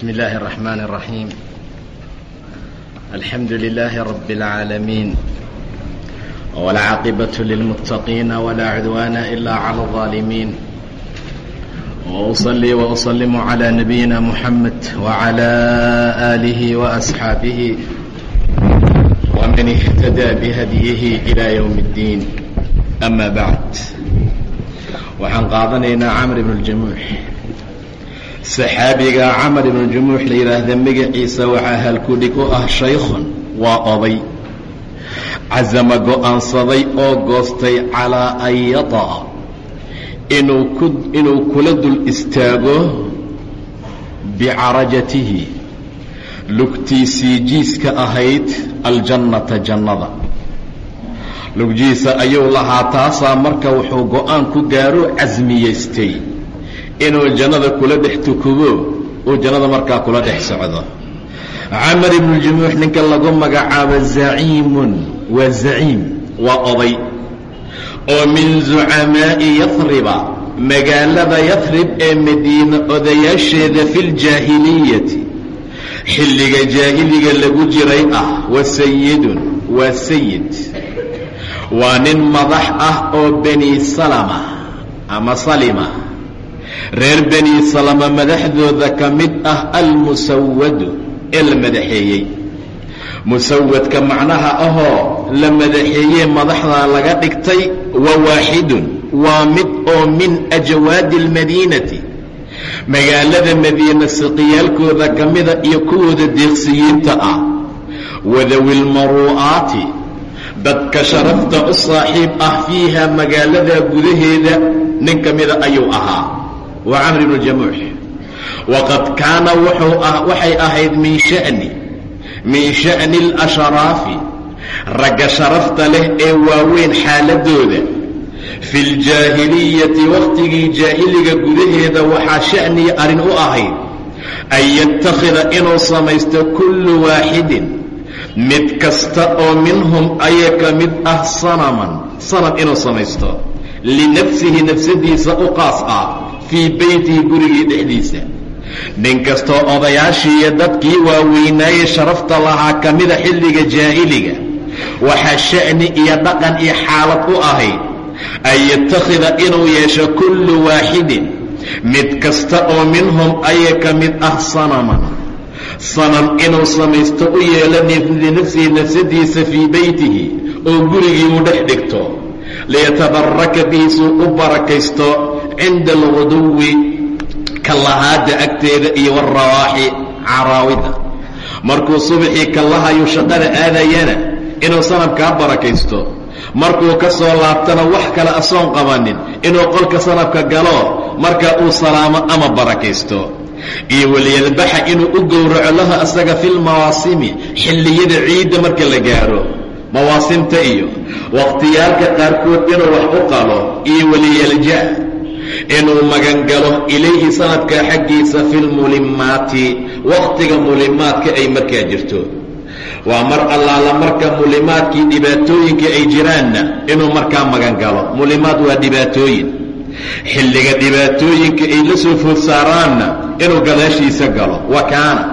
بسم الله الرحمن الرحيم الحمد لله رب العالمين والعاقبة للمتقين ولا عدوان إلا على الظالمين وأصلي وأسلم على نبينا محمد وعلى آله وأصحابه ومن اهتدى بهديه إلى يوم الدين أما بعد waxaan qaadanaynaa camr ibn اljamuux saxaabiga camar ibnu jumuux la yidhaahda magaciisa waxaa halkudhig u ah shaykhun waa oday casama go'aansaday oo goostay calaa an yata'a. Inuu ku inuu kula dul istaago bicarajatihi lugtiisii jiiska ahayd aljannata jannada. Lugjiisa ayuu lahaa taasaa marka wuxuu go'aan ku gaaro casmiyaystay inuu jannada kula dhex tukubo uu jannada markaa kula dhex socdo. Camar ibnu jumuux ninka lagu magacaabo zaciimun waa zaciim waa oday oo min zucamaa'i yahriba magaalada yahrib ee madiina odayaasheeda fi ljaahiliyati xilliga jaahiliga lagu jiray ah wa sayidun waa sayid waa nin madax ah oo bani salama ama salima reer bani salama madaxdooda ka mid ah almusawadu ee la madaxeeyey. Musawadka macnaha ahoo la madaxeeyee madaxdaa laga dhigtay wa waaxidun waa mid oo min ajawaadi almadiinati magaalada madiina siqiyaalkooda ka mida iyo kuwooda deeqsiyiinta ah. Wadawi lmaruu'aati dadka sharafta u saaxiib ah fiiha magaalada gudaheeda nin ka mida ayuu ahaa waa camr ibnu jamuux waqad kaana ah waxay ahayd min sha'ni min sha'ni اlashraafi ragga sharafta leh ee waaweyn xaaladooda. Fi ljaahiliyati wakhtigii jaahiliga gudaheeda waxaa sha'niya arrin u ahayd an yattakhida inuu samaysto kullu waaxidin mid kasta oo minhum aya ka mid ah sanaman sanam inuu samaysto linafsihi nafsadiisa u qaas ah fii beytihi gurigii dhexdiisa. Nin kastoo odayaashii iyo dadkii waaweynaaye sharafta lahaa ka mida xilliga jaahiliga waxaa sha'ni iyo dhaqan iyo xaalad u ahayd an yattakhida inuu yeesho kullu waaxidin mid kasta oo minhum aya ka mid ah sanaman. Sanam inuu samaysto u yeelo linafsihi nafsadiisa fii beytihi oo gurigii uu dhex dhigto. Liyatabaraka bihi suu u barakaysto cinda alguduwi kallahaadda agteeda iyo walrawaaxi caraawida markuu subaxii kallahayu shaqada aadayana inuu sanabkaa barakaysto. Markuu ka soo laabtana wax kale asoon qabanin inuu qolka sanabka galo marka uu salaamo ama barakaysto. Iyo waliyadbaxa inuu u gowraco lahu asaga fi lmawaasimi xilliyada ciidda marka la gaaro. Mawaasimta iyo wakhtiyaalka qaarkood inuu wax u qalo iyo waliyalja inuu magangalo ilayhi sanadkaa xaggiisa fi lmulimaati wakhtiga mulimaadka ay markaa jirto. Waa mar allaala marka mulimaadkii dhibaatooyinka ay jiraanna inuu markaa magangalo mulimaad waa dhibaatooyin. Xilliga dhibaatooyinka ay la soo food saaraanna inuu gadaashiisa galo. Wa kaana.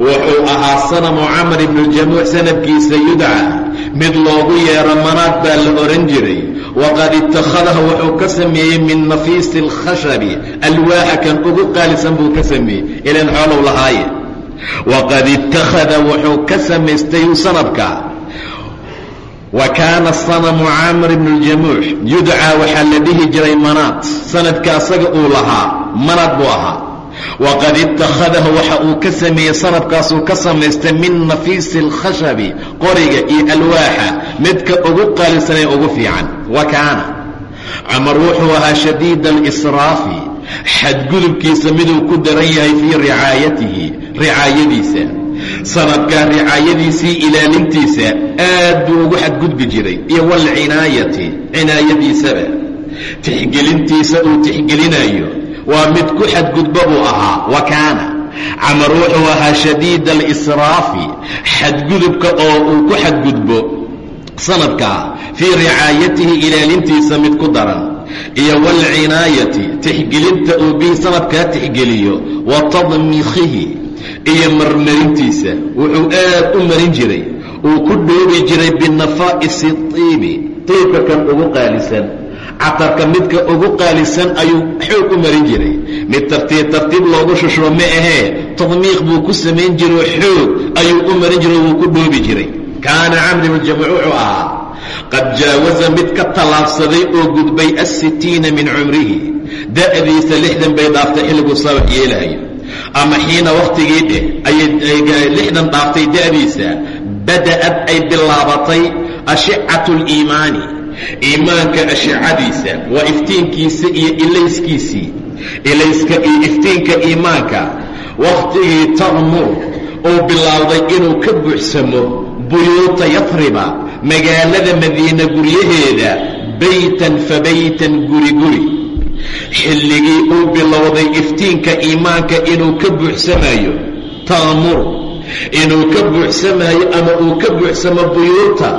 Wuxuu ahaa sanamu camar ibnu jamuuc sanadkiisa yudca mid loogu yeero manaad baa la odhan jiray waqad ittakhadaha wuxuu ka sameeyey min nafiisi alkhashabi alwaaxa kan ugu qaalisan buu ka sameeyey ilan xoolow lahaaye. Waqad ittakhada wuxuu ka samaystay sanabka wa kaana sanamu camr ibnu ljamuux yudcaa waxaa la dhihi jiray manaad. Sanadka asaga uu lahaa manaad buu ahaa waqad ittakhadahu waxa uu ka sameeyey sanabkaasuu ka samaystay min nafiisi alkhashabi qoriga iyo alwaaxa. Midka ugu qaalisanee ugu fiican wa kaana. Camar wuxuu ahaa shadiida alisraafi xadgudubkiisa miduu ku daran yahay fii ricaayatihi ricaayadiisa. Sanadkaa ricaayadiisii ilaalintiisa aad buu ugu xadgudbi jiray. Iyo walcinaayati cinaayadiisaba. Tixgelintiisa uu tixgelinayo waa mid ku xadgudba buu ahaa. Wa kaana. Camar wuxuu ahaa shadiida alisraafi xadgudubka oo uu ku xadgudbo sanadkaa fii ricaayatihi ilaalintiisa mid ku daran iyo waalcinaayati tixgelinta uu bihi sanadkaa tixgeliyo wa tadmiikhihi iyo marmarintiisa. Wuxuu aad u marin jiray. Uu ku dhoobi jiray binafaa'isi tiibi tiibka kan ugu qaalisan catarka midka ugu qaalisan ayuu xoog u marin jiray. Mid tartiib tartiib loogu shushubo ma ahee tadmiiq buu ku samayn jiroo xoog ayuu u marin jiray wuu ku dhoobi jiray. Kaana camri bnu jamuuc wuxuu ahaa qad jaawaza mid ka tallaabsaday oo gudbay assitiina min cumrihi da'diisa lixdan bay dhaaftay xilliguu sabax yeelaayo. Ama xiina wakhtigii dheh ayay lixdan dhaaftay da'diisa bada'ad ay bilaabatay ashicatu liimaani iimaanka ashicadiisa waa iftiinkiisa iyo ilayskiisii. Ilayska iyo iftiinka iimaanka. Wakhtigii taqmur uu bilaawday inuu ka buuxsamo buyuuta yafriba magaalada madiina guryaheeda baytan fa baytan guri guri. Xilligii uu bilowday iftiinka iimaanka inuu ka buuxsamayo taqmur inuu ka buuxsamayo ama uu ka buuxsamo buyuuta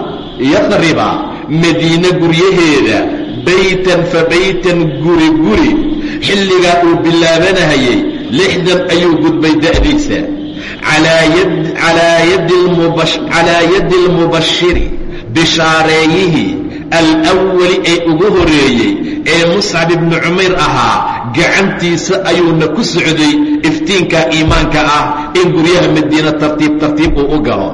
yafriba madiine guryaheeda baytan fa baytan guri guri. Xilligaa uu bilaabanahayay lixdan ayuu gudbay da'diisa. Calaa yadi almubashiri bishaareeyihii alwali ee ugu horeeyey ee muscab ibnu cumayr ahaa gacantiisa ayuuna ku socday iftiinka iimaanka ah in guryaha madiina tartiib tartiib uu u galo.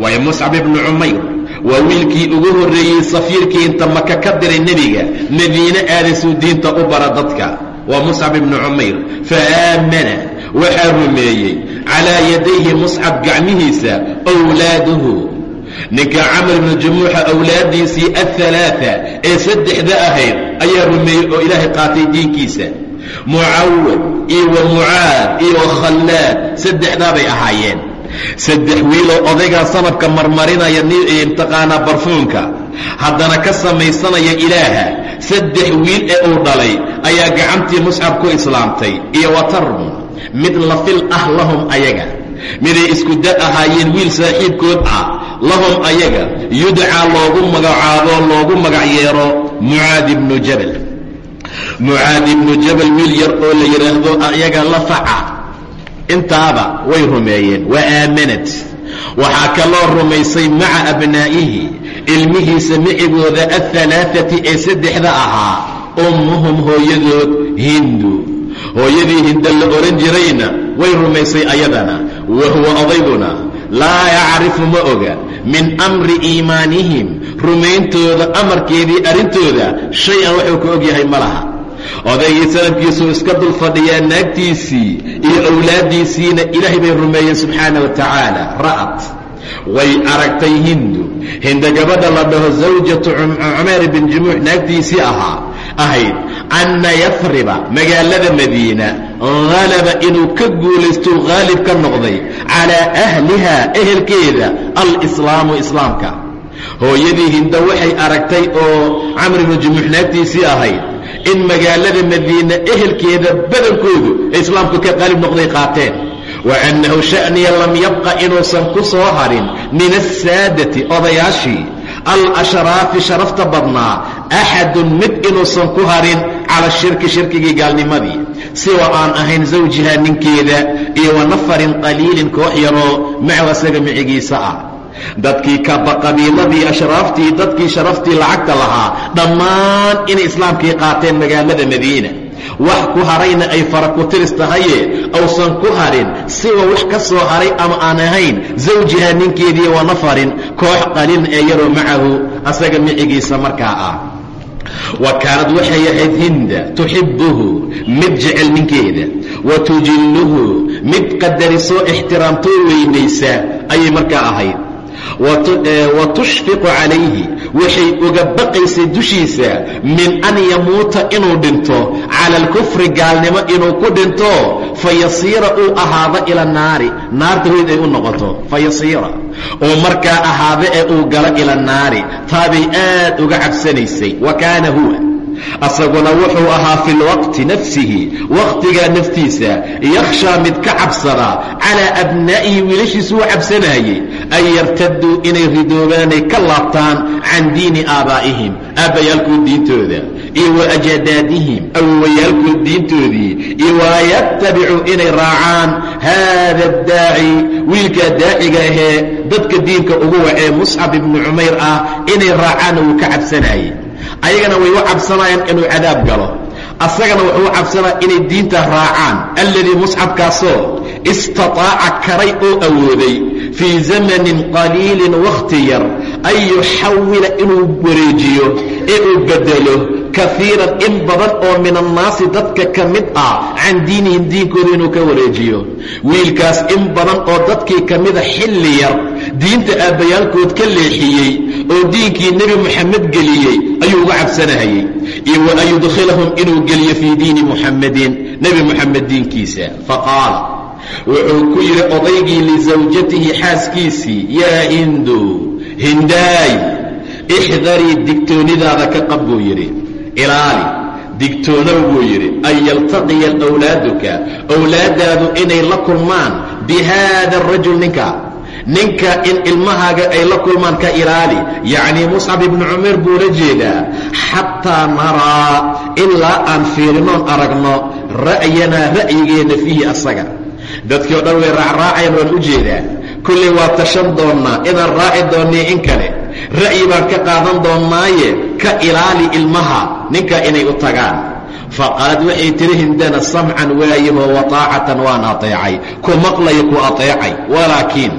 Waayo muscab ibnu cumayr waa wiilkii ugu horreeyey safiirkii inta maka ka diray nebiga madiine aadaysuu diinta u bara dadka. Waa muscab ibnu cumayr fa aamana waxaa rumeeyey calaa yadayhi muscab gacmihiisa wlaaduhu ninka camar ibnu jamuuxa awlaaddiisii ahalaaثa ee saddexda ahayd ayaa rumeeyey oo ilaahay qaatay diinkiisa. Mucawad iyo wa mucaad iyo khallaad saddexdaa bay ahaayeen saddex wiiloo odaygaa sanabka marmarinaya imtiqaanaa barfuunka. Haddana ka samaysanaya ilaaha saddex wiil ee uu dhalay ayaa gacantii muscab ku islaamtay. Iyo watarmu mid lafil ah lahum ayaga. Miday isku da ahaayeen wiil saaxiibkood ah lahum ayaga. Yudcaa loogu magacaabo loogu magac yeero mucaad ibnu jabal. Mucaad ibnu jabal wiil yar oo la yidhaahdo ayaga lafaca intaaba way rumeeyeen wa aamanat waxaa kaloo rumaysay maca abnaa'ihi ilmihiisa micigooda ahalaaati ee saddexda ahaa ummuhum hooyadood hindu. Hooyadii hinda la odhan jirayna way rumaysay ayadana wa huwa odayguna laa yacrifu ma oga min amri iimaanihim rumayntooda amarkeedii arrintooda shay-an wuxuu ka og yahay ma laha odaygii sanabkiisuu iska dul fadhiyaa naagtiisii iyo awlaaddiisiina ilaahay bay rumeeyeen subxaana wa tacaala ra'at. Way aragtay hindu. Hinda gabadha la dhaho zawjatu cumayr bin jumuux naagtiisii ahaa ahayd anna yafriba magaalada madiina halaba inuu ka guulaystou haalib ka noqday calaa ahliha ehelkeeda alislaamu islaamka. Hooyadii hinda waxay aragtay oo camr ibnu jumuux naagtiisii ahayd in magaalada madiina ehelkeeda badankoodu islaamku ka qaalib noqday qaateen. Wa annahu sha'niya lam yabqa inuusan ku soo harin min asaadati odayaashii. Alashraafi sharafta badnaa axadun mid inuusan ku harin cala shirki shirkigii gaalnimadii. Siwa aan ahayn zawjiha ninkeeda iyo wa nafarin qaliilin koox yaroo macahu asaga micigiisa ah dadkii kaba qabiiladii ashraaftii dadkii sharaftii lacagta lahaa dhammaan inay islaamkii qaateen magaalada madiina. Wax ku harayna ay fara ku tiris tahaye ausan ku harin siwa wax ka soo haray ama aan ahayn zawjiha ninkeedii wa nafarin koox qaliilin ee yaroo macahu asaga micigiisa markaa ah. Wa kaanad waxay ahayd hinda tuxibuhu mid jecel ninkeeda. Wa tujilluhu mid qadarisoo ixtiraamtoo weynaysa ayay markaa ahayd wa tushfiqu calayhi waxay uga baqaysay dushiisa min an yamuuta inuu dhinto. Cala alkufri gaalnimo inuu ku dhinto. Fayasiira uu ahaado ila naari. Naarta hoyd ay u noqoto. Fayasiira uu markaa ahaado ee uu galo ila naari. Taabay aad uga cabsanaysay. Wa kaana huwa asaguna wuxuu ahaa fi lwaqti nafsihi wakhtigaa naftiisa yakhshaa mid ka cabsada calaa abnaa'ihi wiilashiisu u cabsanayey an yartaduu inay ridoobaanay ka laabtaan can diini aabaa'ihim aabbayaalkood diintooda iyo wa ajadaadihim awowayaalkood diintoodii iyo wa yatabicuu inay raacaan haada addaaci wiilkaa daaciga ahee dadka diinka ugu wacee muscab ibnu cumayr ah inay raacaanna wuu ka cabsanaayey ayagana way u cabsanayaan inuu cadaab galo. Asagana wuxuu u cabsanaya inay diinta raacaan. Alladii musxabkaasoo istataaca karay oo awooday fii zamanin qaliilin wakhti yar an yuxawila inuu wareejiyo ee uu bedelo kaiiran in badan oo min annaasi dadka ka mid ah can diinihim diinkooda inuu ka wareejiyo wiilkaas in badan oo dadkii ka mida xilli yar diinta aabbayaalkood ka leexiyey oo diinkii nebi moxamed geliyey ayuu uga cabsanahayey iyo wa an yudkhilahum inuu geliyo fii diini muxamedin nebi moxamed diinkiisa faqaala wuxuu ku yidhi odaygii lisawjatihi xaaskiisii yaa hindu hindaay ixdarii digtoonidaada ka qab buu yidhi ilaali. Digtoonow buu yidhi an yaltaqiya awlaaduka owlaadaadu inay la kulmaan? Bi haada arajul ninka. Ninka in ilmahaaga ay la kulmaan ka ilaali. Yacnii muscab ibnu cumayr buu la jeedaa xataa naraa ilaa aan fiirinoon aragno ra'yanaa ra'yigeenna fiihi asaga. Dadkii o dhan way raacraacayaan waan u jeedaa. Kullay waa tashan doonnaa inaan raaci doonnii in kale. Ra'yi baan ka qaadan doonnaaye ka ilaali ilmaha ninka inay u tagaan. Faqaalad waxay tihi hindana samcan waayahoo wataacatan waan ateecay. Ku maqlaya ku ateecay. Walaakiin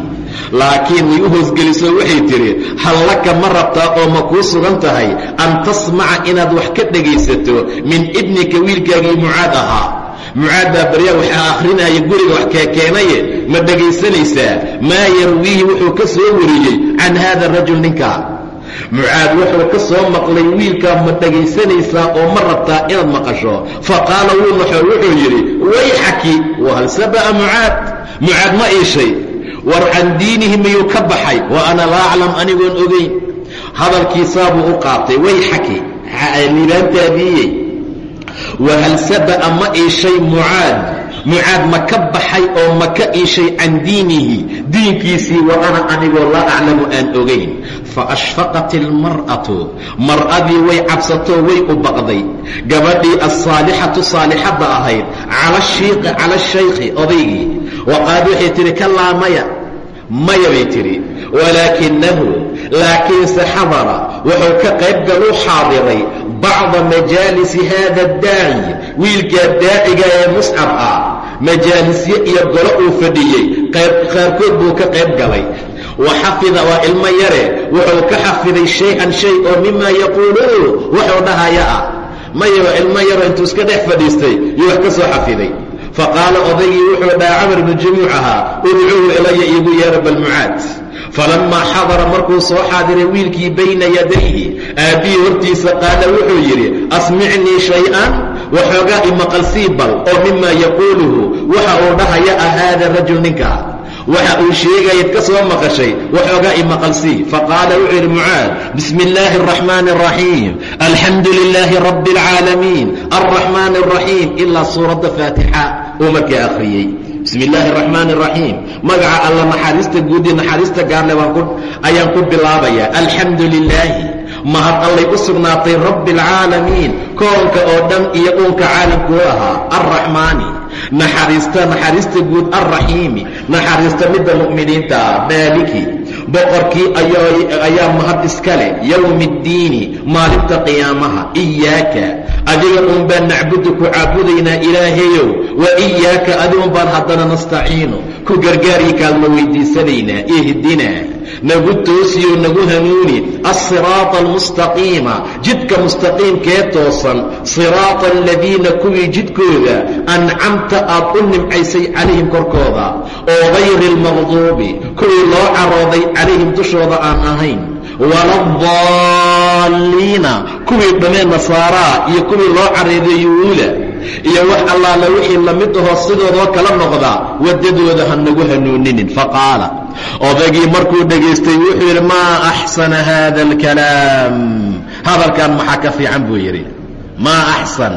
laakiin way u hoosgeliso waxay tidhi hal laka ma rabtaa oo ma kuu sugan tahay an tasmaca inaad wax ka dhegaysato min ibnika wiilkaagii mucaad ahaa. Mucaad baa baryaa waxaa akhrinaya guriga wax keekeenaye ma dhegaysanaysaa? Maa yarwiihi wuxuu ka soo wariyey can haada rajul ninka mucaad wuxuu ka soo maqlay wiilkaa ma dhegaysanaysaa oo ma rabtaa inaad maqasho. Faqaala wuu naxo wuxuu yidhi wayxaki wahal saba'a mucaad mucaad ma iishay. War can diinihi miyuu ka baxay wa ana laa aclam anigoon ogayn hadalkiisaabuu u qaatay wayxaki liibaantaadiiyey wahal saba'a ma iishay mucaad mucaad ma ka baxay oo ma ka iishay can diinihi? Diinkiisii wa ana anigoo laa aclamu aan ogayn faashfaqat ilmar'atu mar'adii way cabsatoo way u baqday. Gabadhii alsaalixatu saalixadda ahayd. Cala cala shaykhi odaygii. Waqaad waxay tidhi kalaa maya. Maya bay tidhi. Walaakinahu laakiinse xadara wuxuu ka qayb galuu xaadiray bacda majaalisi haada daaci wiilkaa daaciga ee muscab ah majaalisye iyo golo uu fadhiyey qaarkood buu ka qayb galay. Wa xafida waa ilmo yare wuxuu ka xafiday shay-an shay oo mimaa yaquuluhu wuxuu dhahaya ah maya waa ilmo yaro intuu iska dhex fadhiistay yuu wax ka soo xafiday. Faqaala odaygii wuxuu dhaha camar bnu jamuuc ahaa urcuuhu ilaya iigu yeera balmucaad falammaa xadara markuu soo xaadiray wiilkii bayna yadayhi aabbihii hortiisa qaala wuxuu yidhi asmicnii shay-an waxoogaa imaqalsii bal oo mimaa yaquuluhu waxa uu dhahaya ah haada rajul ninka. Waxa uu sheegayayd ka soo maqashay waxoogaa imaqalsii faqaala wuxuu yidhi mucaad bismi illaahi araxmaani araxiim alxamdu lilaahi rabbi alcaalamiin alraxmaani araxiim ilaa suuradda faatixa. Uu markaa akhriyey bismi illaahi araxmaan araxiim magaca alla naxariista guudii naxariista gaarle ayaan ku bilaabayaa alxamdu lilaahi mahad allay u sugnaatay rabbi alcaalamiin koonka oo dhan iyo uunka caalamkuu ahaa alraxmaani naxariista naxariista guud alraxiimi naxariista midda mu'miniinta ah maaliki. Boqorkii ayaa mahad iska leh yowmi ddiini maalinta qiyaamaha iyaaka adiga uun baan nacbudu ku caabudaynaa ilaahayow wa iyaaka adigun baan haddana nastaciinu ku gargaari kaalma weydiisanaynaa ihdinaa nagu toosiyo nagu hanuuni alsiraata almustaqiima jidka mustaqiimkee toosan siraata aladiina kuwii jidkooda ancamta aad u nimcaysay calayhim korkooda oo gayri almaqduubi kuwii loo carooday calayhim dushooda aan ahayn waladaalliina kuwii dhamee nasaaraa iyo kuwii loo careeday yuhuuda iyo wax allaala wixii la mid ahoo sidoodoo kala noqda waddadooda ha nagu hanuuninin. Faqaala odaygii markuu dhegaystay wuxuu yidhi maa axsana haada alkalaam. Hadalkan maxaa ka fiican buu yidhi? Maa axsan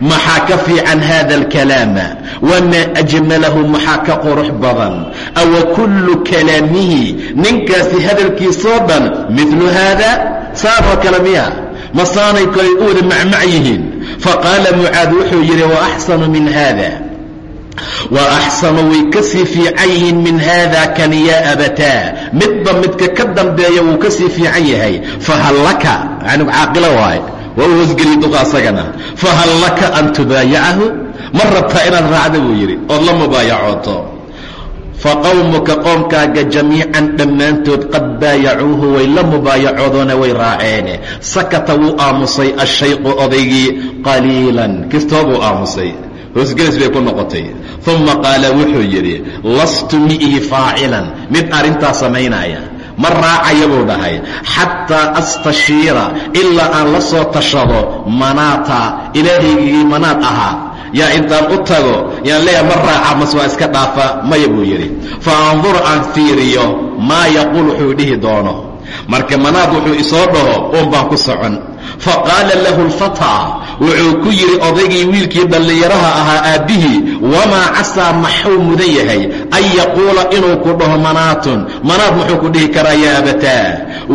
maxaa ka fiican hada alkalaama? Wamaa ajmalahu maxaa ka qurux badan. Awa kullu kalaamihi ninkaasi hadalkiisoo dhan milu haada saanoo kale miya. Masaanay kale u wada macmac yihiin. Faqaala mucaad wuxuu yidhi waaxsanu min haada wa axsanu way ka sii fiican yihiin min haada kan yaa abataa midba midka ka dambeeya wuu ka sii fiican yahay. Fahal laka anug caaqilo waaye waa u hoosgeli duqa asagana fahal laka an tubaayacahu ma rabtaa inaad raacda buu yidhi. Ood la mubaayacooto faqowmuka qoomkaaga jamiican dhammaantood qad baayacuuhu way la mubaayacoodoona way raaceene. Sakata wuu aamusay ashayqu odaygii qaliilan. Kistoo buu aamusay. Hoosgelis bay ku noqotay. Uma qaala wuxuu yidhi lastu mi'ihi faacilan. Mid arrintaa samaynaya ma raacaya buu dhahay xataa astashiira ilaa aan la soo tashado manaata ilaahaygii manaad ahaa. Yaa intaan u tago yaan leeyaha ma raaca mas waa iska dhaafa maya buu yidhi. Fa andur aan fiiriyo maa yaquul wuxuu dhihi doono marka manaad wuxuu isoo dhaho uun baan ku socon. Faqaala lahu lfataa wuxuu ku yidhi odaygii wiilkii dhallinyaraha ahaa aabbihii wamaa casaa maxuu mudan yahay an yaquula inuu ku dhaho manaatun. Manaad muxuu ku dhihi karaa yaa abataa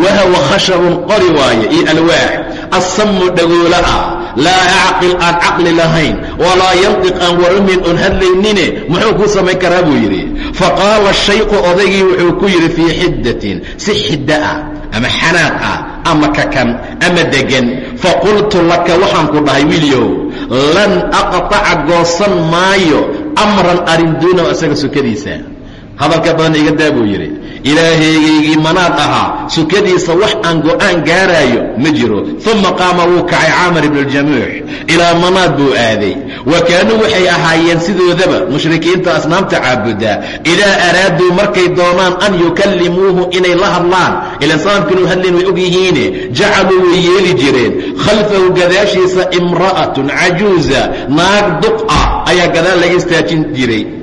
wahawa khashabun qori waaye iyo alwaax assammu dhagoola ah laa acqil aan caqli lahayn walaa yantiq aan waramin oon hadlaynine muxuu kuu samayn karaa buu yidhi. Faqaala shayqu odaygii wuxuu ku yidhi fii xiddatin si xidda ah ama xanaaq ah ama kakan ama degan faqultu laka waxaan ku dhahay wiilyow lan aqطaca goosan maayo amran arrin duunahu asaga sukadiisa. Hadalka badan iga daa buu yidhi ilaahaegaygii manaad ahaa sukadiisa wax aan go'aan gaaraayo ma jiro. Uma qaama wuu kacay camar ibn اljamuux ilaa manaad buu aaday. Wa kaanuu waxay ahaayeen sidoodaba mushrikiinta asnaamta caabudaa idaa araaduu markay doonaan an yukallimuuhu inay la hadlaan. Ilan sanamka inuu hadlayn way og yihiine jacaluu way yeeli jireen. Khalfahu gadaashiisa imra'atun cajuuza naag duq ah ayaa gadaal laga istaajin jiray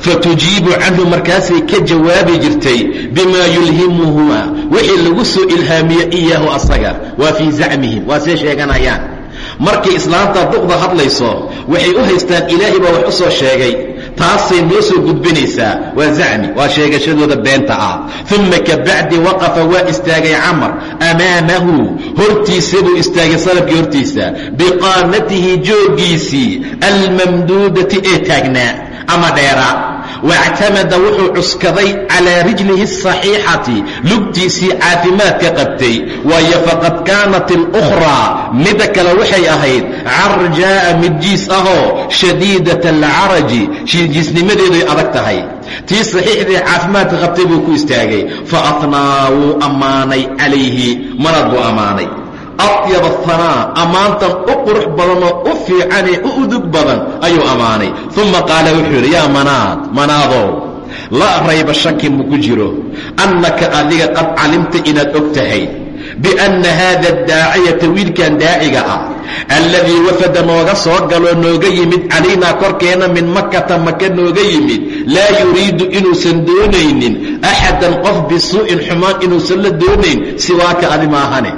fatujiibu canhu markaasay ka jawaabi jirtay bimaa yulhimuhuma wixii lagu soo ilhaamiye iyaahu asaga waa fii zacmihim waa see sheeganayaan. Markay islaamta duqda hadlayso waxay u haystaan ilaahay baa wax u soo sheegay taasay noo soo gudbinaysaa waa zacmi waa sheegashadooda beenta ah. Uma kabacdi waqafa waa istaagay camar amaamahu hortiisa buu istaagay salabkii hortiisa biqaamatihi jooggiisii almamduudati ee taagnaa ama dheeraa. Wactamada wuxuu cuskaday calaa rijlihi asaxiixati lugtiisii caafimaadka qabtay. Waayo faqad kaanat اlukhraa midda kale waxay ahayd carjaa'a mid jiis ahoo shadiidat alcaraji jiisnimadeeduy adag tahay. Tii saxiixdii caafimaadka qabtay buu ku istaagay. Faatnaa wuu ammaanay calayhi marad buu ammaanay atyab ahanaa ammaantan u qurux badanoo u fiicanee u udug badan ayuu ammaanay uma qaala wuxuu yidhi yaa manaad manaadow laa rayba shaki mu ku jiro annaka adiga qad calimta inaad og tahay bianna haada daaciyata wiilkan daaciga ah alladii wafada nooga soo galoo nooga yimid calaynaa korkeenna min makata maka nooga yimid laa yuriidu inuusan doonaynin axadan qof bisuu'in xumaan inuusan la doonayn siwaaka adi maahane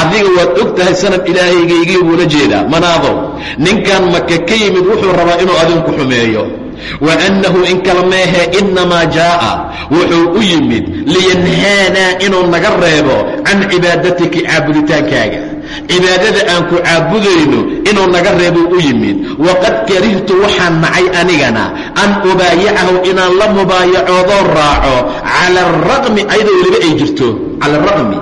adiga waad og tahay sanad ilaahaygaygii buula jeedaa. Manaadow ninkan maka ka yimid wuxuu rabaa inuu adinku xumeeyo. Wa annahu in kala meehe innamaa jaa'a. Wuxuu u yimid liyanhaanaa inuu naga reebo can cibaadatika caabuditaankaaga. Cibaadada aan ku caabudayno inuu naga reebuu u yimid. Waqad karihtu waxaan nacay anigana an ubaayacahu inaan la mubaayacoodoo raaco cala araqmi ayadoo weliba ay jirto cala araqmi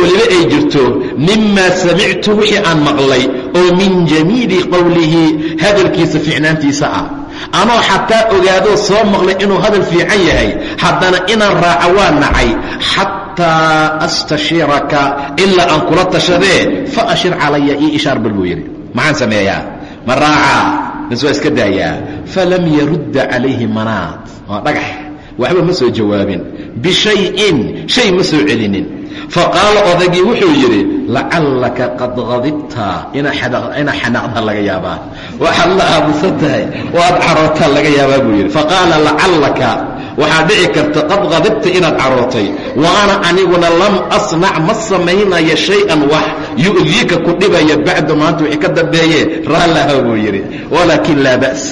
weliba ay jirto mimaa samictu wixii aan maqlay oo min jamiili qowlihi hadalkiisa ficnaantiisa ah. Anoo xataa ogaadoo soo maqlay inuu hadal fiican yahay haddana inaan raaco waa nacay xataa astashiiraka ilaa aan kula tashadee fa ashir calaya ii ishaar bal buu yidhi. Maxaan sameeyaa? Ma raacaa? Mis waa iska daayaa. Falam yarudda calayhi manaad. Waa dhagax waxba ma soo jawaabin. Bishayin shay ma soo celinin. Faqaala odagii wuxuu yidhi lacallaka qad qadibta inaa xanaaqda laga yaabaa. Waxaad la aamusan tahay waad carootaa laga yaabaa buu yidhi. Faqaala lacallaka waxaa dhici karta qad qadibta inaad carootay wa ana aniguna lam asnac ma samaynayo shay-an wax yu'diika ku dhibaya bacdu maanta wixii ka dambeeye raallaha buu yidhi. Walaakin laa ba's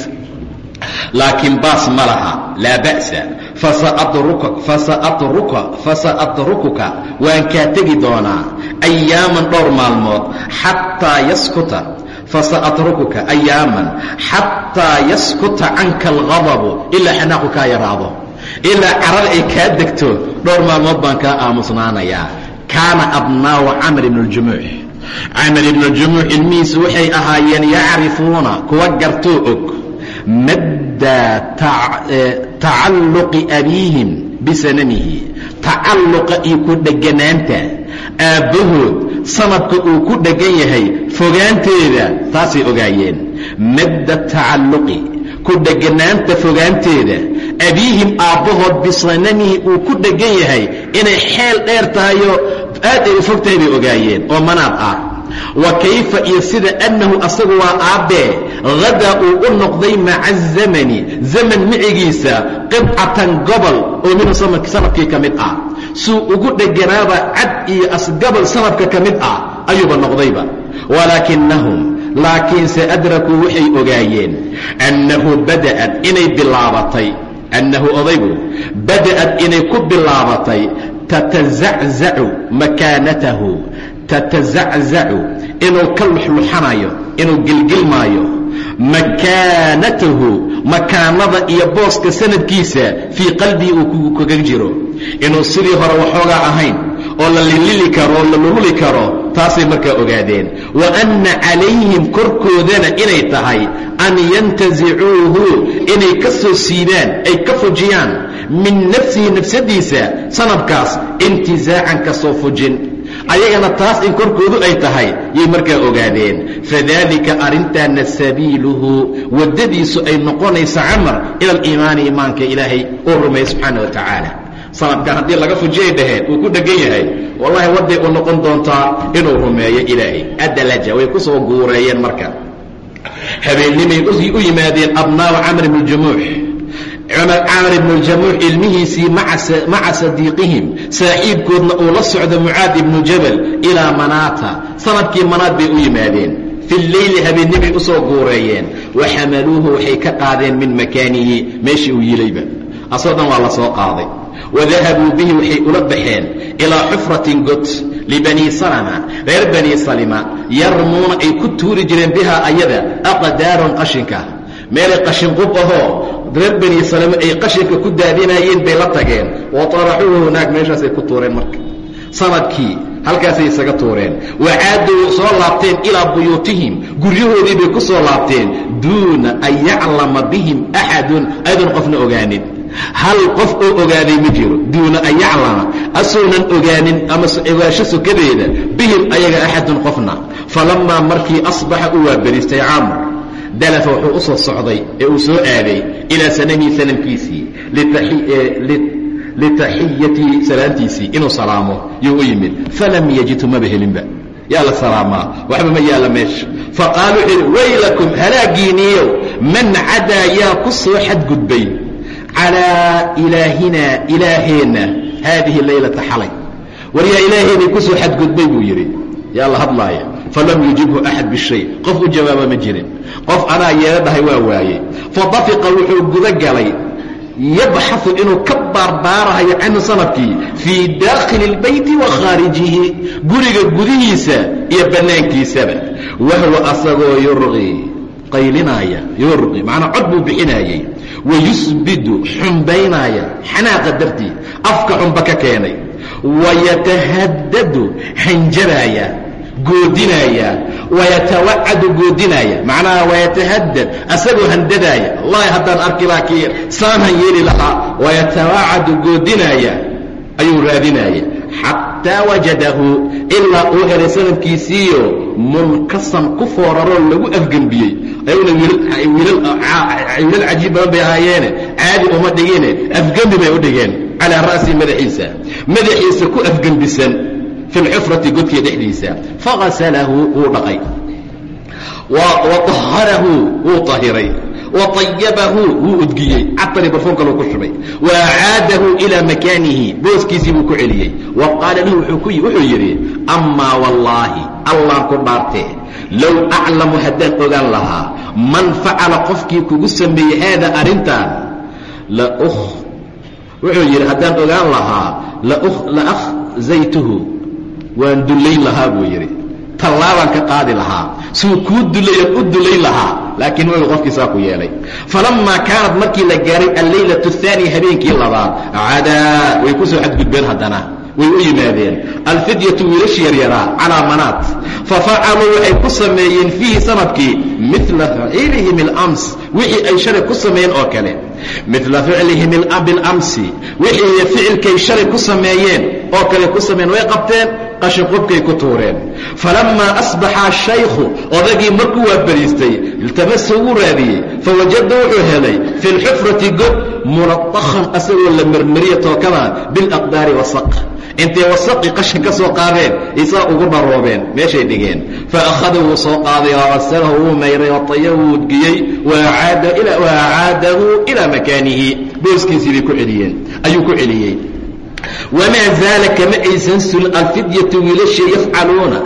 laakiin baas ma laha laa ba'sa fasaatrukuka waan kaa tegi doonaa ayaaman dhowr maalmood xataa yaskuta. Fasaatrukuka ayaaman xataa yaskuta canka alghadabu ilaa xanaaqu kaa yaraado. Ilaa carar ay kaa degto dhowr maalmood baan kaa aamusnaanayaa kaana abnaa'u camr ibn اljumuux camr ibn اljumuux ilmihiisu waxay ahaayeen yacrifuuna kuwa gartoo og. Madda tacalluqi abiihim bisanamihi. Tacalluqa iyo ku dheganaanta. Aabbahood sanadka uu ku dheggan yahay fogaanteeda taasay ogaayeen. Madda tacalluqi ku dheganaanta fogaanteeda. Abiihim aabbahood bisanamihi uu ku dheggan yahay. Inay xeel dheer tahayoo aad ay u fog tahay bay ogaayeen. Oo manaad ah wa kayfa iyo sida annahu asagu waa aabbee hadaa uu u noqday maca zamani zaman micigiisa qibcatan gobol oo minhu sannadkii ka mid ah. Suu ugu dheganaaba cad iyo asgobol sanadka ka mid ah ayuuba noqdayba. Walaakinahum laakiinse adrakuu waxay ogaayeen annahu bada'ad inay bilaabatay annahu odaygu bada'ad inay ku bilaabatay tatazaczacu makaanatahu tatazaczacu inuu ka luxluxanayo inuu gilgilmaayo makaanatahu makaanada iyo booska sanadkiisa fii qalbii uu kaga jiro inuu sidii hore waxoogaa ahayn oo la lilili karo oo la lululi karo taasay markaa ogaadeen wa anna calayhim korkoodana inay tahay an yantazicuuhu inay ka soo siidaan ay ka fujiyaan min nafsihi nafsadiisa sanadkaas intizaacan ka soo fujin ayagana taas in korkoodu ay tahay yay markaa ogaadeen. Fadalika arrintaana sabiiluhu waddadiisu ay noqonaysa camar ila aliimaani iimaanka ilaahay uu rumeeyey subxaana wa tacaala. Sanadkan haddii laga fujiyay dhaheen uu ku dhegan yahay wallahi wadday u noqon doontaa inuu rumeeyo ilaahay. Adalaja way ku soo guureeyeen marka. Habeennimay u yimaadeen abnaa'u camr ibn jumuux camar ibnu ljamuux ilmihiisii maca sadiiqihim saaxiibkoodna uu la socdo mucaad ibnu jabal ilaa manaata. Sanadkii manaad bay u yimaadeen. Fi leyli habeennimay u soo guureeyeen. Wa xamaluuhu waxay ka qaadeen min makaanihi. Meeshii uu yilayba asoo dhan waa la soo qaaday. Wadahabuu bihi waxay ula baxeen. Ilaa xufratin god libanii salama reer banii salima yarmuuna ay ku tuuri jireen bihaa ayada aqdaaron qashinka. Meelay qashinqub ahoo reer bani salame ay qashinka ku daadinayeen bay la tageen. Wa taraxuuhu meeshaasay ku tuureen marka. Sanadkii halkaasay isaga tuureen. Wacaaduu soo laabteen ilaa buyuutihim. Guryahoodii bay ku soo laabteen. Duuna an yaclama bihim axadun. Aydan qofna ogaanin. Hal qof oo ogaaday ma jiro. Duuna an yaclama. Asoonan ogaanin ama ogaansho sokadeeda bihim ayaga axadun qofna. Falammaa markii asbaxa u waaberiistay camr dalafa wuxuu u soo socday ee uu soo aaday ilaa sanamihi sanamkiisii litaxiyati salaantiisii inuu salaamo yuu u yimid. Falam yajidhu maba helinba yaa la salaamaa. Waxba ma yaalla meesha. Faqaalu wuxuu yidhi waylakum halaagiiniyow man cadaa yaa ku soo xadgudbay calaa ilaahinaa ilaaheenna haadihi laylata xalay. War yaa ilaaheenay ku soo xadgudbay buu yidhi. Yaa la hadlaaya falam yujibhu axad bishay qof u jawaaba ma jirin qof anaa yeelo dhahay waa waaye fadafiqa wuxuu guda galay yabxaثu inuu ka baarbaarahayo canhu sannadkii fii daakhili اlbeyti wa khaarijihi guriga gudihiisa iyo bannaankiisaba wahwa asagoo yurqi qaylinaaya yurqi macnaa cod buu bixinaayey wayusbidu xumbaynaaya xanaaqa dartii afka xumba ka keenay wayatahaddadu hanjaraaya goodinaaya wayatawacadu goodinaaya macnaha wayatahaddad asagoo handadaaya wallahi haddaan arki laha ki saanhan yeeli lahaa wayatawacadu goodinaaya ayuu raadinaaya xataa wajadahu ilaa uu helay sanadkiisiiyo munkasan ku fooraroo lagu afgembiyey ayaguna wiilal cajiib badan bay ahaayeene caadi uma dhigine afgembi bay u dhigeen calaa ra'si madaxiisa. Madaxiisa ku afgembisan fi lxufrati godkii dhexdiisa fagasalahu wuu dhaqay waaharahu wuu ahiray waطayabahu wuu udgiyey catari barfuun kaluu ku shubay waacaadahu ilaa makaanihi booskiisii buu ku celiyey wa qaala lahu wuxuu yidhi amaa wallaahi allaan ku dhaartee low aclamu haddaan ogaan lahaa man facala qofkii kugu sameeyey haada arrintan wuxuu yidhi haddaan ogaan lahaa la akhzaytuhu waan dullayn lahaa buu yidhi. Tallaabaan ka qaadi lahaa. Suu kuu dulayan u dulayn lahaa. Laakiin waga qofkiisaa ku yeelay. Falammaa kaanat markii la gaaray allaylatu ahaaniya habeenkii labaad cadaa way ku xadgudbeen haddana. Way u yimaadeen. Alfidyatu wiilashi yaryaraa calaa manaat. Fafacaluu waxay ku sameeyeen fiihi sannadkii mila ficilihim alams wixii ay shalay ku sameeyeen oo kale. Mila ficlihim bilamsi. Wixii ficilkay shalay ku sameeyeen oo kale ku sameeyeen. Way qabteen qashin qubkay ku tuureen. Falammaa asbaxa ashaykhu odagii markuu waa bariistay iltamasa wuu raadiyey fawajada wuxuu helay fi lxufrati god munadakhan asagoo la marmariya tookada bilaqdaari wasaq. Intay wasaqii qashin ka soo qaadeen isaa ugu dharoobeen meeshay dhigeen. Faakhada wuu soo qaaday wawasalahu wuu mayray wataya wuu giyey waacaadahu ilaa makaanihi. Booskiisii bay ku celiyeen ayuu ku celiyey wamaa zaala kama aysan sulin alfidyatu wiilashii yafcaluuna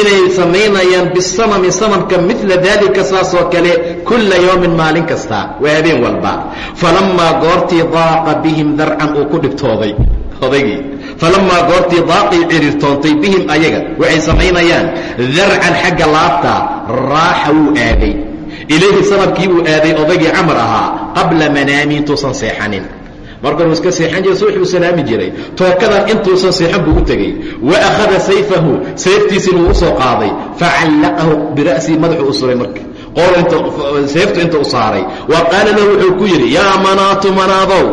inay samaynayaan bisanami sanamka mila daalika saasoo kale kulla yowmin maalin kasta waa habeen walba falammaa goortii daaqa bihim darcan uu ku dhibtooday odaygii falamaa goortii daaqii ciriirtoontay bihim ayaga waxay samaynayaan darcan xagga laabta raaxa wuu aaday ilayhi sanabkii buu aaday odaygii camar ahaa qabla manaami intuusan seexanin markanuu iska seexan jiray subaxbuu salaami jiray. Tookadan intuusan seexan buu u tegey. Wa akhada sayfahu sayftiisiina wuu u soo qaaday. Facallaqahu bira'sii madaxuu u suray marka. Seeftu inta u saaray. Wa qaala lahu wuxuu ku yidhi yaa manaatu manaadow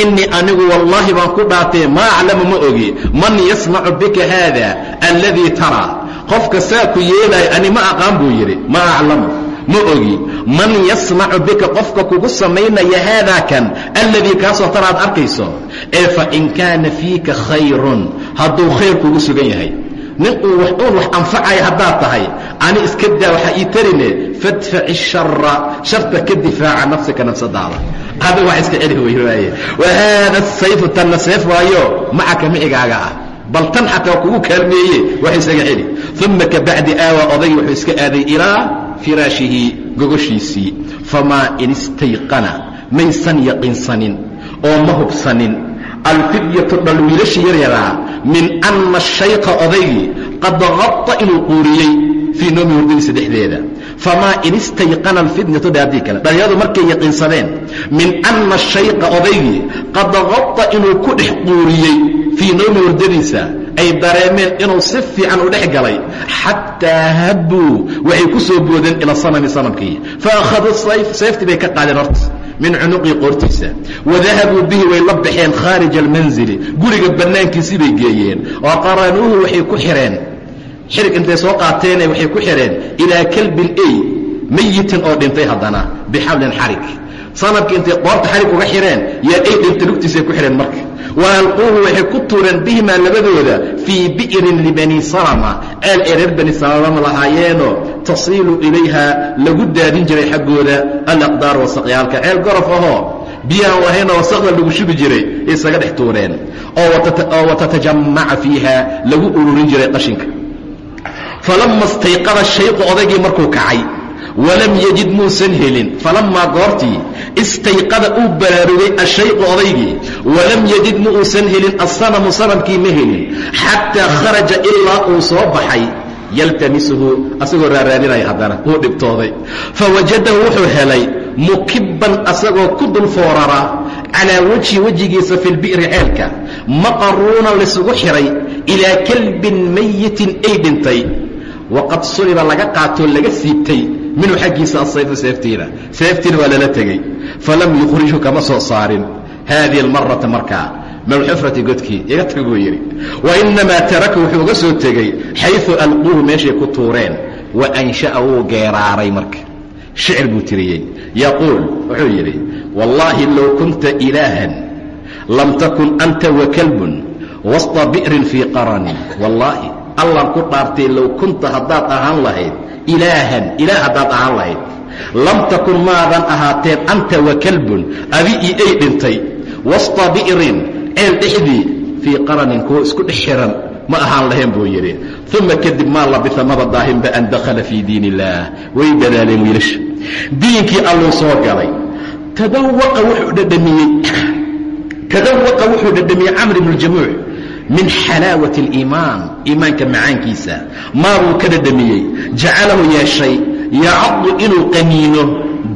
innii anigu wallaahi baan ku dhaatee maa aclamu ma ogi man yasnacu bika haada alladii taraa qofka saa ku yeelaya ani ma aqaan buu yidhi ma aclamu ma ogi man yasnacu bika qofka kugu samaynaya haadaa kan alladii kaasoo tara aad arkayso ee fain kaana fiika khayrun hadduu khayr kugu sugan yahay. Nin uu wax uun wax anfacaya haddaad tahay ani iska daa waxaa ii tarine fadfaci shara sharta ka difaaca nafsika nafsadaada. Adi wax iska celi wey waaye. Wa haada sayfu tanna seef waayo macaka micigaaga ah. Bal tan xataa kugu kaalmeeye wax isaga celi. Uma kabacdi aawa odaygii wuxuu iska aaday ilaa firaashihi gogoshiisii. Famaa in istayqana maysan yaqiinsanin oo ma hubsanin. Alfidyatu dhal wiilashi yaryaraa min anna shayqa odaygii qad qada inuu quuriyey fii noomi hurdadiisa dhexdeeda famaa in istayqana alfitnatu dhaadii kale dhalinyaradu markay yaqiinsadeen min anna shayqa odaygii qad qada inuu ku dhex quuriyey fii noomi hurdadiisa ay dareemeen inuu si fiican u dhex xataa habbuu waxay ku soo boodeen ila sanami sanamkii. Fa akhaduu sayf sayftii bay ka qaadeen horta min cunuqii qoortiisa. Wadahabuu bihi way la baxeen khaarija almanzili guriga bannaankiisii bay geeyeen. Oo qaranuuhu waxay ku xidheen xirig intay soo qaateene waxay ku xidheen ilaa kalbin ey mayitin oo dhintay haddana bixablin xarig. Sanabkii intay qoorta xarig uga xidheen yaa ey dhintay lugtiisay ku xidheen marka wa alquuhu waxay ku tuureen bihimaa labadooda fii bi'rin libani salama ceel ay reer bani salama lahaayeenoo tasiilu ilayha lagu daadin jiray xaggooda alaqdaar wasaqyaalka ceel gorof ahoo biyaan lahaynoo wasaqda lagu shubi jiray isaga dhex tuureen oo watatajamaca fiiha lagu ururin jiray qashinka falama istayqada shayqu odaygii markuu kacay walam yajid muusan helin. Falammaa goortii istayqada uu baraarugay ashayqu odaygii walam yajid ma uusan helin assanamu sanamkii ma helin. Xataa kharaja ilaa uu soo baxay yaltamisuhu asagoo raaraadinaya haddana wuu dhibtooday. Fawajadahu wuxuu helay mukibban asagoo ku dul foorara calaa wejhi wejigiisa fi lbi'ri ceelka maqaruuna laysugu xihay ilaa kalbin mayitin ay dhintay. Waqad suliba laga qaatoo laga siibtay minhu xaggiisa asayfu seeftiina. Seeftiina waa lala tegey. Falam yukhrijhu kama soo saarin. Haadihi almarata markaa malxufrati godkii iga tag buu yidhi wainamaa taraka wuxuu uga soo tegey xayu alquuhu meeshay ku tuureen. Wa ansha'a wuu geeraaray marka. Shicir buu tiriyey. Yaquul wuxuu yidhi wallaahi low kunta ilaahan lam takun anta wakalbun wasta bi'rin fii qaranin wallaahi allaan ku dhaartay low kunta haddaad ahaan lahayd ilaahan ilaah haddaad ahaan lahayd. Lam takun maadan ahaateen anta wakalbun adi io ay dhintay. Wasta bi'rin ceel dhexdii fii qaranin kuwo isku dhex xiran ma ahaan lahayn buu yidhi. Uma kadib maa labisa maba an dakhala fii diin illaah way dadaaleen wiilasha. Diinkii alluu soo galay. Tadawaqa wuxuu dhadhamiyey. Tadawaqa wuxuu dhadhamiyey camr ibnu jamuuc min xalaawati aliimaan iimaanka macaankiisa. Maabuu ka dhadhamiyey? Jacalahu yeeshay yacadu inuu qaniino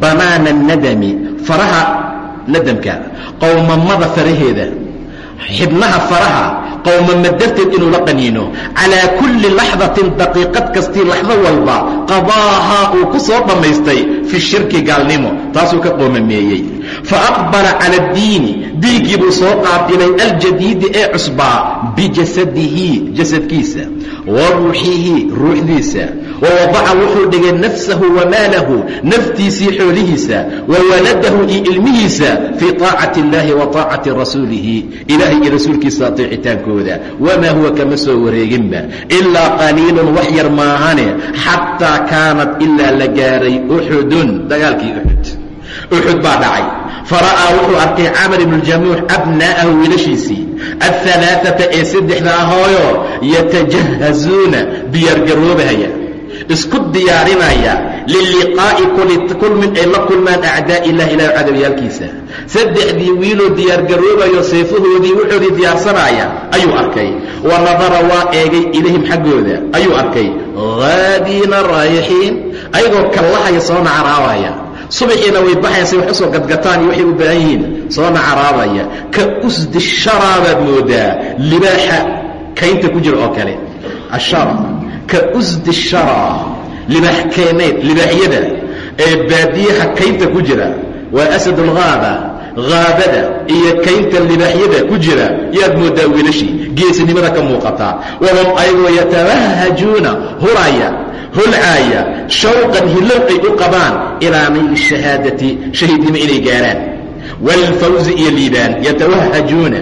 banaana nadami faraha nadamka qowmamada faraheeda. Xibnaha faraha qowmama darteed inuu la qaniino. Calaa kulli laxdatin daqiiqad kastii laxdo walba qadaahaa uu ku soo dhammaystay fi shirki gaalnimo. Taasuu ka qoomameeyey fa aqbala cala addiini diinkii buu soo qaabilay aljadiidi ee cusbaa bijasadihi jasadkiisa wa ruuxihi ruuxdiisa wa wadaca wuxuu dhigay nafsahu wa maalahu naftiisii xoolihiisa wa waladahu iyo ilmihiisa fii taacati اllahi wa taacati rasuulihi ilahay iyo rasuulkiisa ateecitaankooda wamaa huwa kama soo wareeginba ilaa qaliilun wax yar maahane xataa kaanat ilaa la gaaray uxudun dagaalkii uxud uxud baa dhacay fara'aa wuxuu arkay camar ibnu jamuux abna'ahu wiilashiisii. Ahalaaata ee saddexda ahooyo yatajahazuuna diyaargaroobahaya isku diyaarinaya liliqaa'i kulmin ay la kulmaan acdaa' ilah ilah cadowiyaalkiisa. Saddexdii wiiloo diyaargaroobayo seefahoodii wuxoodii diyaarsanaaya ayuu arkay. Wa nadara waa eegay ilayhim xaggooda ayuu arkay. Haadiina raayixiin ayagoo kallahaya soo nacaraawaya subaxiina way baxaysa wax u soo gadgataan iyo waxay u baahan yihiin. Soo nacaraabaya ka usdi sharaa baad moodaa libaaxa kaynta ku jira oo kale. Ashara ka usdi shara libaax keeneed libaaxyada ee baadiyaha kaynta ku jira. Waa asad ulghaaba haabada iyo kaynta libaaxyada ku jira. Yaad moodaa wiilashii geesinimada ka muuqataa wahum ayagoo yatawahajuuna huraya hulcaaya shawqan hilow ay u qabaan ilaa nayli shahaadati shahiidnimo inay gaaraan. Waalfawzi iyo liibaan yatawahajuuna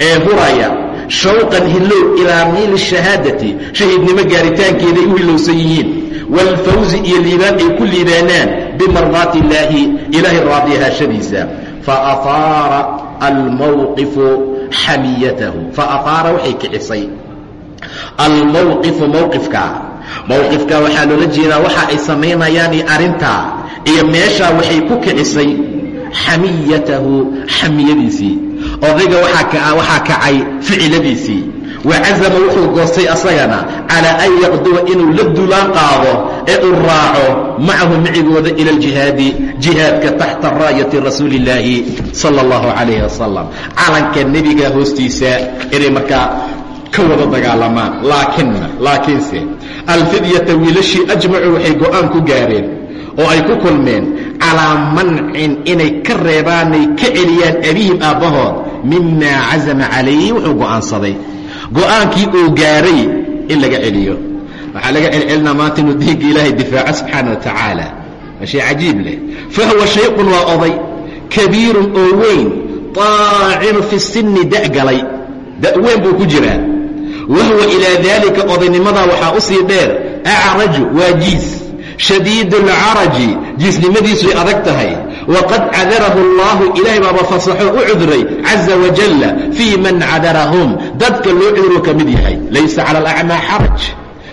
ee huraya shawqan hilow ilaa niili shahaadati shahiidnimo gaaritaankeeday u hilowsan yihiin. Waalfawzi iyo liibaan ay ku liibaanaan bimardaati illaahi ilaahay raadiyahaashadiisa faaaara almawqifu xamiyatahu faaaara waxay kicisay. Almawqifu mawqifka mawqifka waxaa loola jeedaa waxa ay samaynayaan iyo arrintaa iyo meeshaa waxay ku kicisay xamiyatahu xamiyadiisii. Odayga waxaa kacay ficiladiisii. Wacazama wuxuu goostay asagana calaa an yaqduwa inuu la dulaan qaado ee uu raaco macahu micigooda ila aljihaadi jihaadka taxta raayati rasuuli illaahi sala allahu calayhi wasalam calanka nebiga hoostiisa inay markaa ka wada dagaalamaan laakina laakiinse alfidyata wiilashii ajmacuu waxay go'aan ku gaareen oo ay ku kulmeen calaa mancin inay ka reebaanay ka celiyaan abihim aabbahood mimaa cazama calayhi wuxuu go'aansaday. Go'aankii uu gaaray in laga celiyo. Waxaa laga celcelinaa maanta inuu diinka ilaahay difaaco subxaana wa waa shay cajiib leh. Fahuwa shayqun waa oday kabiirun oo weyn taacinu fi sinni da'galay da'weyn buu ku jiraa wahuwa ilaa daalika odaynimada waxaa u sii dheer acraju waa jiis shadiid alcaraji jiisnimadiisuay adag tahay waqad cadarahu allahu ilaahay baaba fasaxo u cudray caza wajalla fii man cadarahum dadka loo cuduruu ka mid yahay laysa cala alacmaa xaraj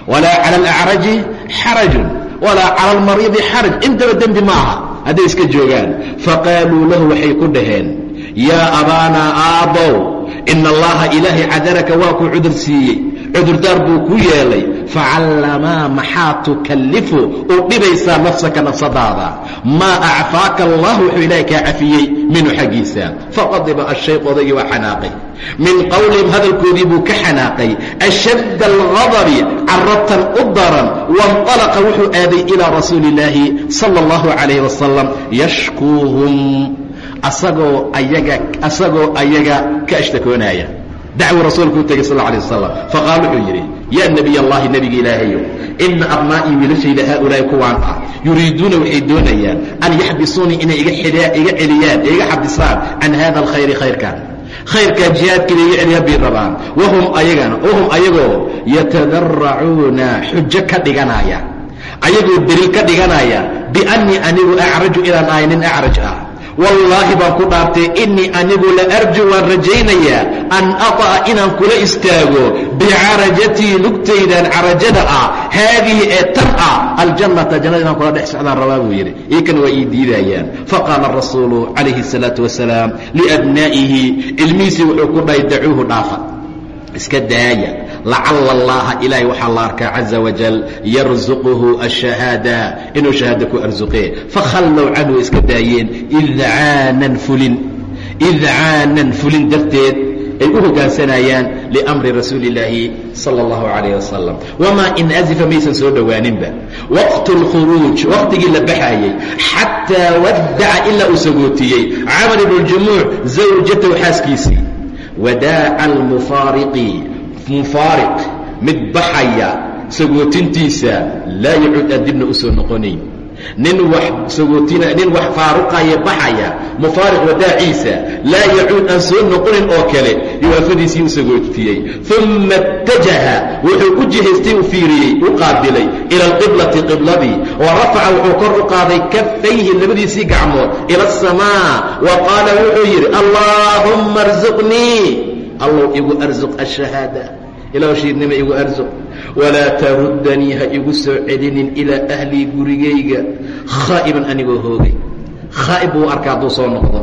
walaa cala alacraji xarajun walaa cala almariidi xaraj intaba dembi ma aha hadday iska joogaan faqaaluu lahu waxay ku dhaheen yaa abaanaa aabbow ina allaha ilaahay cadaraka waa ku cudur siiyey cudurdaar buu ku yeelay facallamaa maxaa tukallifu u dhibaysaa nafsaka nafsadaada maa acfaaka allah wuxuu ilaahay kaa cafiyey minhu xaggiisa faqadiba ashayq odaygii waa xanaaqay min qowlihim hadalkoodii buu ka xanaaqay ashadda alghadabi carabtan u daran waاnطalaqa wuxuu aaday ilaa rasuuli illaahi sala اllahu calayh wasalam yashkuuhum asagoo ayaga asagoo ayaga ka ashtakoonaya dacwo rasuulku u tegay sal alay wasalam faqaal wuxuu yidhi yaa nebiy allahi nebiga ilaahayo ina abnaa'ii wiilashayda haaulaa'i kuwaan ah yuriiduuna waxay doonayaan an yaxbisuunii inay iga celiyaan ee iga xabisaan can hada alkhayri khayrkan khayrkaa jihaadkiina iga celiyaan bay rabaan. Wahum ayagana wahum ayagoo yatadaracuuna xujo ka dhiganaya ayagoo deliil ka dhiganaya biannii anigu acraju inaan ahay nin acraj ah wallaahi baan ku dhaartay innii anigu la arju waan rajaynayaa an ata'a inaan kula istaago bicarajatii lugtaydan carajada ah haadihi ee tan ah aljannata jannada inaan kula dhex socdaan rabaa buu yidhi. Iyakana waa ii diidayaan. Faqaala rasuulu calayhi الsalaatu wasalaam liabnaa'ihi ilmihiisii wuxuu ku dhahay dacuuhu dhaafa. Iska daaya lacala allaha ilaahay waxaa la arkaa caza wajal yarzuquhu ashahaada inuu shahaada ku arsuqee fakhallow canhu iska daayeen idcaanan fulin idcaanan fulin darteed ay u hoggaansanayaan liamri rasuuli illaahi sala allahu calayh wasalam wamaa in azifa maysan soo dhowaaninba waqtu lkhuruuj waqtigii la baxaayey xataa waddaca ilaa uu sagootiyey camar ibnu jumuuc zawjatahu xaaskiisii wadaaca almufaariqi mufaariq mid baxaya sagootintiisa laa yacuud aan dibna u soo noqonayn. Nin wax sagootina nin wax faaruqaya baxaya mufaariq wadaaciisa laa yacuud aan soo noqonin oo kale yuwaafadiisii u sagootiyey. Uma اtajaha wuxuu u jihaystay u fiiriyey u qaabilay ila alqiblati qibladii wa rafaca wuxuu kor u qaaday kafayhi labadiisii gacmood ila aلsamaa wa qaala wuxuu yidhi allaahumma arzuqnii. Allow igu arzuq ashahaada ilaw shiidnima igu arsuq walaa taruddanii ha igu soo celinin ilaa ahlii gurigayga. Khaa'iban anigoo hoogay. Khaa'ib buu arka hadduu soo noqdo.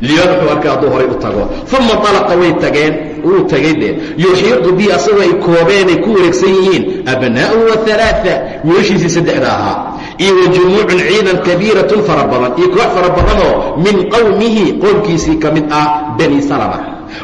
Liyoon wuxuu arka hadduu horay u tago. Uma alaqa way tageen. Wuu tagay dee yuxiiqu bi asagoo ay koobeen ay ku wareegsan yihiin. Abnaa'uhu waalaaa wiilashiisii saddexda ahaa. Iyo jumuucun ciidan kabiiratun fara badan. Iyo koox fara badanoo min qowmihi qoomkiisii ka mid ah bani salama.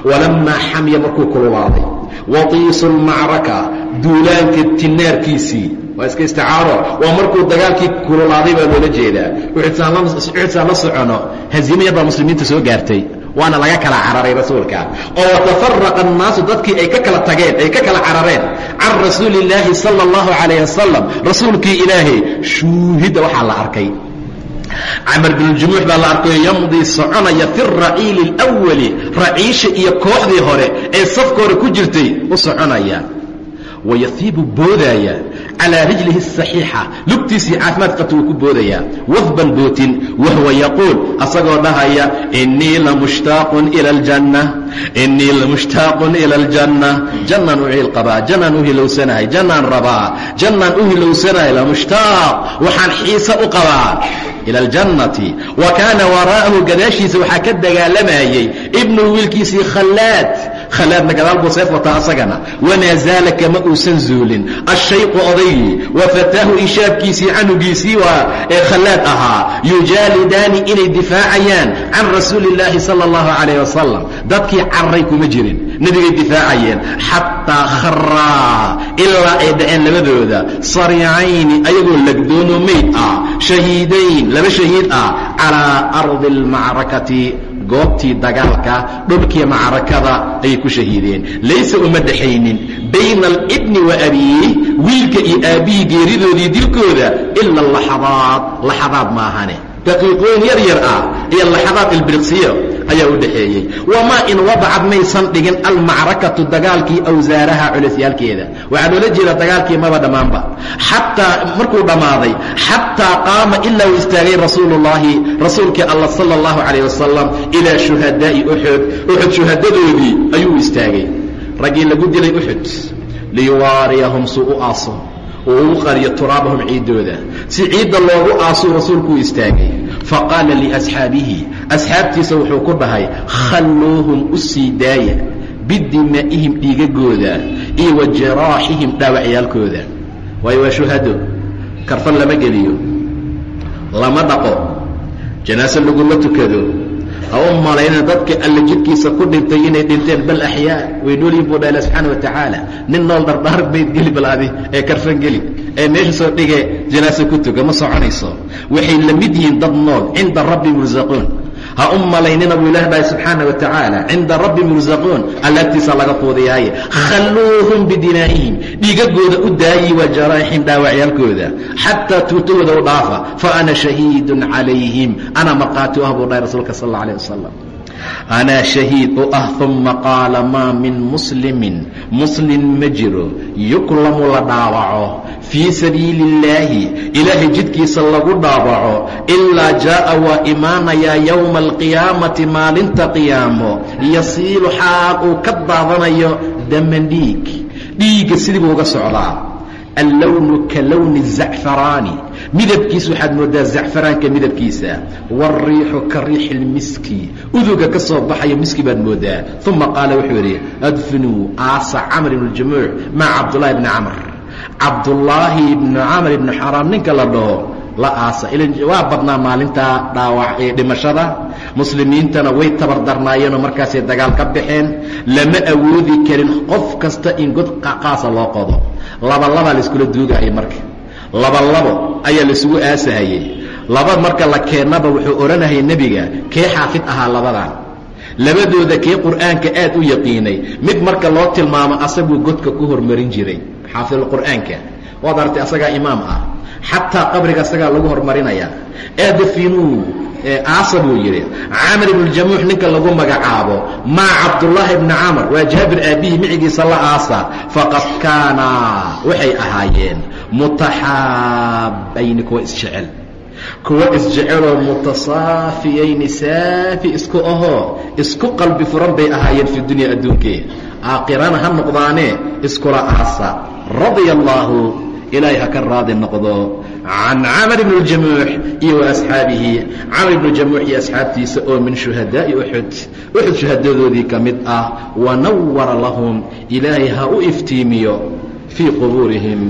Walamaa xamya markuu kulubaaday watiisu lmacraka duulaanka tinaarkiisii waa iska isticaaro. Waa markuu dagaalkii kululaaday baa loola jeedaa. Uxudsaan la socono. Haziimaya baa muslimiinta soo gaartay. Waana laga kala cararay rasuulka. Oo watafaraqa annaasu dadkii ay ka kala tageen ay ka kala carareen. Can rasuuli illaahi sala allahu calayh wasalam rasuulkii ilaahay shuuhidda waxaa la arkay camar binjumuux baa la arkayo yamdii soconaya fi raciili اlأwali raciisha iyo kooxdii hore ee safka hore ku jirtay u soconaya. Wayahiibu boodaya calىa rijlihi الصaxiixa lugtiisii caafimaad qabta wuu ku boodayaa wahban bootin wahuwa yaquul asagoo dhahaya inii lamushtaaqun ilى اljanna inii lamushtaaqun ilى اljanna jannaan u ciil qabaa jannaan u hilowsanahay jannaan rabaa jannaan u hilowsanahay lamushtaaq waxaan xiise u qabaa ila aljannati wa kaana waraa'ahu gadaashiisa waxaa ka dagaalamayey ibnu wiilkiisii khallaad khallaadna gadaal buu seef wataa asagana. Wamaa zaala kama uusan zuulin. Ashayqu odaygii wa fataahu ishaabkiisii canugiisii waa ee khallaad ahaa. Yujaalidaani inay difaacayaan can rasuuli illaahi sala allahu calayh wasalam dadkii carray kuma jirin. Nebigay difaacayeen. Xataa kharaa ilaa ay dhaceen labadooda. Sariicayni ayagoo lagdoono mayd ah. Shahiidayn laba shahiid ah. Calaa ardi almacrakati goobtii dagaalka dhulkii macrakada ayay ku shahiideen. Laysa uma dhexaynin bayna alibni wa abiih wiilka iyo aabbihii geeridoodii dilkooda ila laxadaad laxadaad maahane. Daqiiqooyin yar yar ah iyo laxadaad ilbiriqsiyo ayaa u dhexeeyey wamaa in wadacad maysan dhigin almacrakatu dagaalkii awsaaraha culasyaalkeeda. Waxaa loola jeeda dagaalkii maba dhammaanba xataa markuu dhammaaday xataa qaama ilaa uu istaagay rasuulullaahi rasuulkii alla sala allahu calayh wasalam ilaa shuhadaa'i uxud uxud shuhadadoodii ayuu istaagay. Raggii lagu dilay uxud liyuwaariyahum suu u aaso uu ugu qariyo turaabahum ciiddooda. Si ciidda loogu aasuu rasuulkuu istaagay faqaala liasxaabihi asxaabtiisa wuxuu ku dhahay khalluuhum u sii daaya bidimaa'ihim dhiigagooda iyo wa jaraaxihim dhaawacyaalkooda waayo waa shuhado karfan lama geliyo lama dhaqo janaaso laguma tukado u malayna dadka alla jidkiisa ku dhintay inay dhinteen bal axyaa way noolyihin buu dhaala subxaana wa tacaala. Nin nool dhardhaar bayd geli bal adi ee karfan geli ee meesha soo dhige janaaso ku tuga ma soconayso. Waxay la mid yihiin dad nool cinda rabbi mursaquun ha u malaynina buu ilaah dhahay subxaana wa tacaala cinda rabbi mursaquun allaagtiisa laga quudiyaaye. Khalluuhum bidinaa'ihim. Dhiigagooda u daayi wa jaraaxihim dhaawacyaalkooda. Xataa tuutahooda u dhaafa fa ana shahiidun calayhim. Ana markhaati u ah buu dhahay rasuulka sal alla alah wasalam anaa shahiid u ah uma qaala maa min muslimin muslim ma jiro yuklamu la dhaawaco fii sabiili illaahi ilaahay jidkiisa lagu dhaawaco ilaa jaa'a waa imaanayaa yowma alqiyaamati maalinta qiyaamo yasiilu xaal uu ka daadanayo daman dhiig dhiigga sidii buu uga socdaa allownu ka lowni zacfaraani midabkiis waxaad moodaa zacfaraanka midabkiisa wariixu ka riixi lmiski uduga ka soo baxaya miski baad moodaa uma qaala wuxuu yidhi adfinuu aasa camr ibn jamuuc maca cabdullahi bni camr cabdullaahi ibnu camr ibnu xaraam ninka la dhaho la aasa waa badnaa maalintaa dhaawac dhimashada muslimiintana way tabardarnaayeenoo markaasay dagaal ka baxeen lama awoodi karin qof kasta in god qaasa loo qodo. Labalabaa laiskula duugayay marka. Labalabo ayaa laisugu aasahayey laba marka la keennaba wuxuu odhanayay nebiga kee xaafid ahaa labadan? Labadooda kee qur'aanka aad u yaqiinay? Mid marka loo tilmaamo asaguu godka ku hormarin jiray. Xaafidulqur'aanka waad artay asagaa imaam ah. Xataa qabriga asagaa lagu hormarinayaa. Aadafinuu aasa buu yidhi camr ibnu jamuux ninka lagu magacaabo maca cabdullaahi bni camr waa jaabir aabbihii micigiisa la aasa faqad kaanaa waxay ahaayeen mutaxaabayni kuwa isjecel kuwa isjeceloo mutasaafiyayni saafi isku ahoo isku qalbi furan bay ahaayeen fi dunya adduunkee aakhirana ha noqdaane iskula aasa. Radia allaahu ilaahay ha ka raadi noqdo can camr ibn اjamuux iyo waasxaabihi camr ibnu jamuux iyo asxaabtiisa oo min shuhadaa'i uxud uxud shuhadadoodii ka mid ah wanawara lahum ilaahay ha u iftiimiyo fii qubuurihim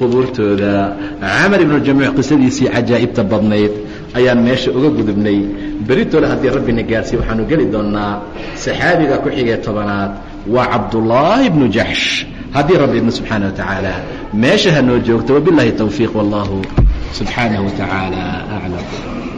qubuurtooda camar ibnu jamuux qisadiisii cajaa'ibta badnayd ayaan meesha uga gudubnay beritooda haddii rabbina gaarsiiy waxaanu geli doonnaa saxaabiga ku xigee tobanaad waa cabdullaahi bnu jaxsh haddii rabbi idna subxaana wa tacaala meesha ha noo joogto wabiاllahi towfiiq wallahu subxaanaه wa aclam